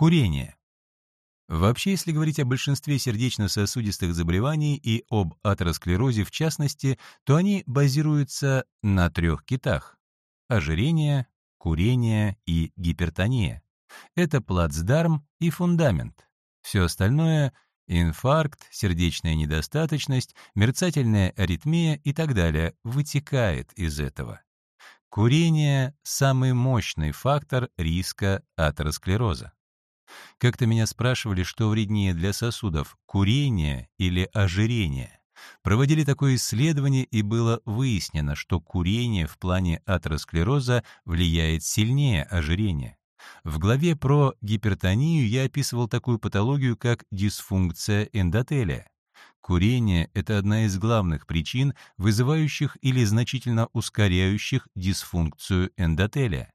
Курение. Вообще, если говорить о большинстве сердечно-сосудистых заболеваний и об атеросклерозе в частности, то они базируются на трех китах – ожирение, курение и гипертония. Это плацдарм и фундамент. Все остальное – инфаркт, сердечная недостаточность, мерцательная аритмия и так далее – вытекает из этого. Курение – самый мощный фактор риска атеросклероза. Как-то меня спрашивали, что вреднее для сосудов – курение или ожирение. Проводили такое исследование, и было выяснено, что курение в плане атеросклероза влияет сильнее ожирения. В главе про гипертонию я описывал такую патологию, как дисфункция эндотелия. Курение — это одна из главных причин, вызывающих или значительно ускоряющих дисфункцию эндотелия.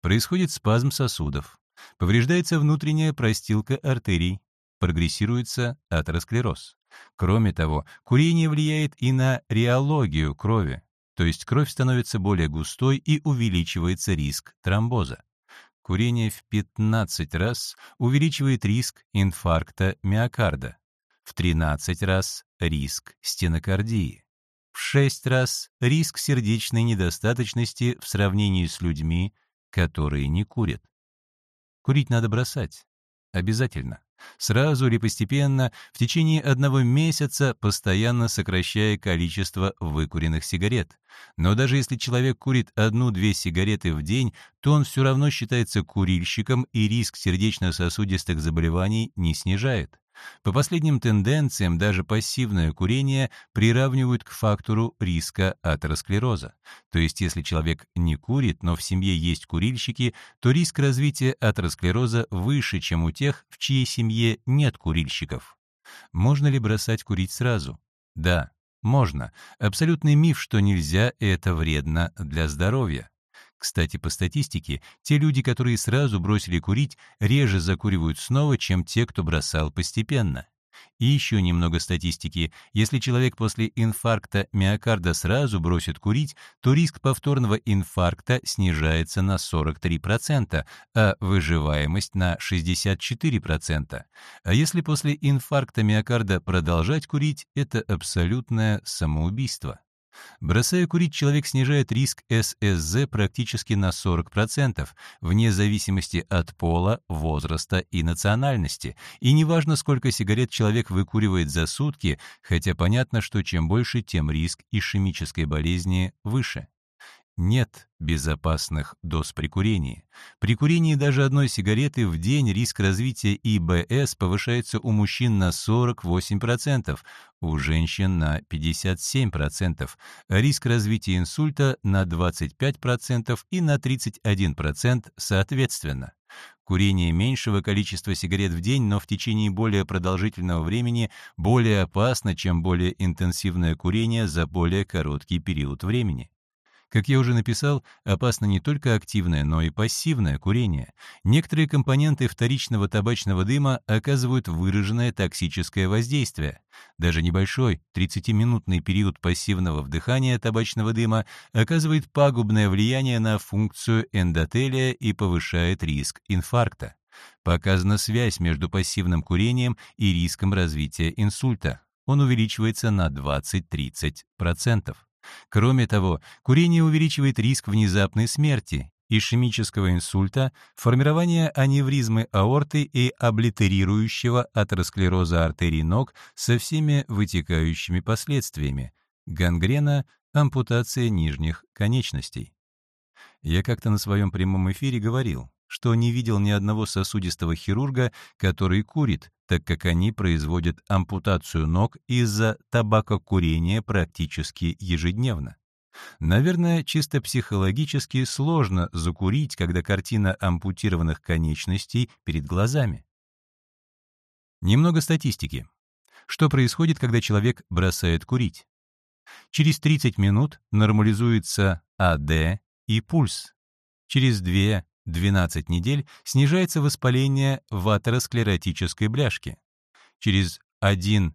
Происходит спазм сосудов, Повреждается внутренняя простилка артерий, прогрессируется атеросклероз. Кроме того, курение влияет и на реологию крови, то есть кровь становится более густой и увеличивается риск тромбоза. Курение в 15 раз увеличивает риск инфаркта миокарда, в 13 раз риск стенокардии, в 6 раз риск сердечной недостаточности в сравнении с людьми, которые не курят. Курить надо бросать. Обязательно. Сразу или постепенно, в течение одного месяца, постоянно сокращая количество выкуренных сигарет. Но даже если человек курит одну-две сигареты в день, то он все равно считается курильщиком и риск сердечно-сосудистых заболеваний не снижает. По последним тенденциям даже пассивное курение приравнивают к фактору риска атеросклероза. То есть если человек не курит, но в семье есть курильщики, то риск развития атеросклероза выше, чем у тех, в чьей семье нет курильщиков. Можно ли бросать курить сразу? Да, можно. Абсолютный миф, что нельзя, это вредно для здоровья. Кстати, по статистике, те люди, которые сразу бросили курить, реже закуривают снова, чем те, кто бросал постепенно. И еще немного статистики. Если человек после инфаркта миокарда сразу бросит курить, то риск повторного инфаркта снижается на 43%, а выживаемость на 64%. А если после инфаркта миокарда продолжать курить, это абсолютное самоубийство. Бросая курить, человек снижает риск ССЗ практически на 40%, вне зависимости от пола, возраста и национальности. И неважно, сколько сигарет человек выкуривает за сутки, хотя понятно, что чем больше, тем риск ишемической болезни выше. Нет безопасных доз при курении. При курении даже одной сигареты в день риск развития ИБС повышается у мужчин на 48%, у женщин на 57%, а риск развития инсульта на 25% и на 31% соответственно. Курение меньшего количества сигарет в день, но в течение более продолжительного времени более опасно, чем более интенсивное курение за более короткий период времени. Как я уже написал, опасно не только активное, но и пассивное курение. Некоторые компоненты вторичного табачного дыма оказывают выраженное токсическое воздействие. Даже небольшой 30-минутный период пассивного вдыхания табачного дыма оказывает пагубное влияние на функцию эндотелия и повышает риск инфаркта. Показана связь между пассивным курением и риском развития инсульта. Он увеличивается на 20-30%. Кроме того, курение увеличивает риск внезапной смерти, ишемического инсульта, формирования аневризмы аорты и облитерирующего атеросклероза артерий ног со всеми вытекающими последствиями – гангрена, ампутация нижних конечностей. Я как-то на своем прямом эфире говорил, что не видел ни одного сосудистого хирурга, который курит, так как они производят ампутацию ног из-за табакокурения практически ежедневно. Наверное, чисто психологически сложно закурить, когда картина ампутированных конечностей перед глазами. Немного статистики. Что происходит, когда человек бросает курить? Через 30 минут нормализуется АД и пульс. Через 2 12 недель снижается воспаление в атеросклеротической бляшке. Через 1-9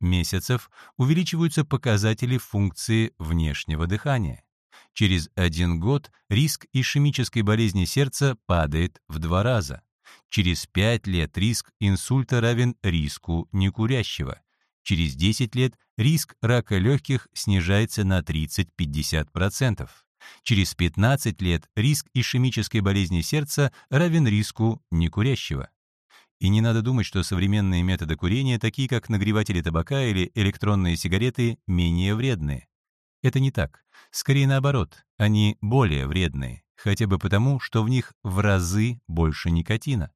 месяцев увеличиваются показатели функции внешнего дыхания. Через один год риск ишемической болезни сердца падает в два раза. Через 5 лет риск инсульта равен риску некурящего. Через 10 лет риск рака легких снижается на 30-50%. Через 15 лет риск ишемической болезни сердца равен риску некурящего. И не надо думать, что современные методы курения, такие как нагреватели табака или электронные сигареты, менее вредные. Это не так. Скорее наоборот, они более вредные, хотя бы потому, что в них в разы больше никотина.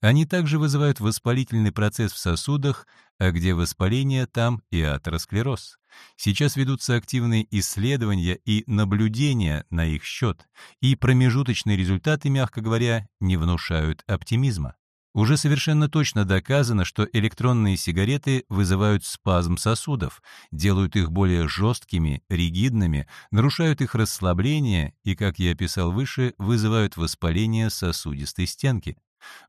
Они также вызывают воспалительный процесс в сосудах, а где воспаление, там и атеросклероз. Сейчас ведутся активные исследования и наблюдения на их счет, и промежуточные результаты, мягко говоря, не внушают оптимизма. Уже совершенно точно доказано, что электронные сигареты вызывают спазм сосудов, делают их более жесткими, ригидными, нарушают их расслабление и, как я описал выше, вызывают воспаление сосудистой стенки.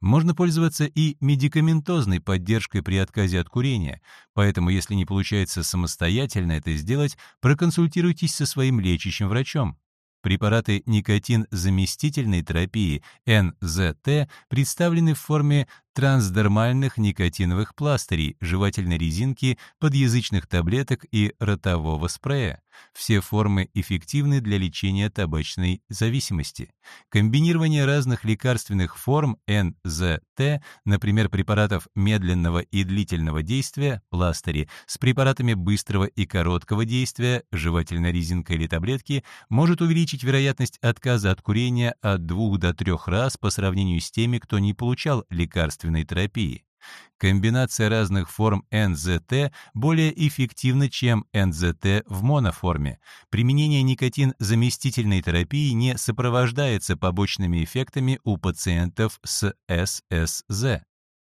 Можно пользоваться и медикаментозной поддержкой при отказе от курения, поэтому если не получается самостоятельно это сделать, проконсультируйтесь со своим лечащим врачом. Препараты никотин-заместительной терапии НЗТ представлены в форме трансдермальных никотиновых пластырей, жевательной резинки, подъязычных таблеток и ротового спрея. Все формы эффективны для лечения табачной зависимости. Комбинирование разных лекарственных форм НЗТ, например, препаратов медленного и длительного действия, пластыри, с препаратами быстрого и короткого действия, жевательная резинка или таблетки, может увеличить вероятность отказа от курения от 2 до 3 раз по сравнению с теми, кто не получал лекарственной терапии. Комбинация разных форм НЗТ более эффективна, чем НЗТ в моноформе. Применение никотин-заместительной терапии не сопровождается побочными эффектами у пациентов с ССЗ.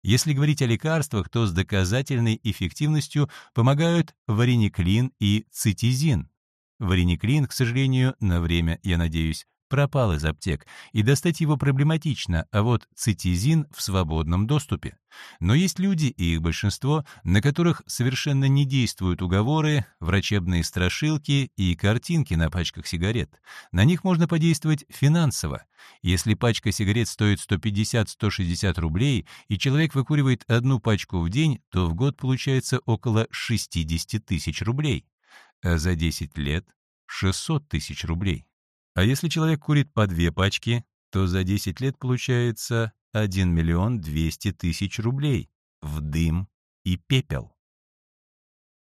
Если говорить о лекарствах, то с доказательной эффективностью помогают варениклин и цитизин. Варениклин, к сожалению, на время, я надеюсь, пропал из аптек, и достать его проблематично, а вот цитизин в свободном доступе. Но есть люди, и их большинство, на которых совершенно не действуют уговоры, врачебные страшилки и картинки на пачках сигарет. На них можно подействовать финансово. Если пачка сигарет стоит 150-160 рублей, и человек выкуривает одну пачку в день, то в год получается около 60 тысяч рублей. А за 10 лет — 600 тысяч рублей. А если человек курит по две пачки, то за 10 лет получается 1 миллион 200 тысяч рублей в дым и пепел.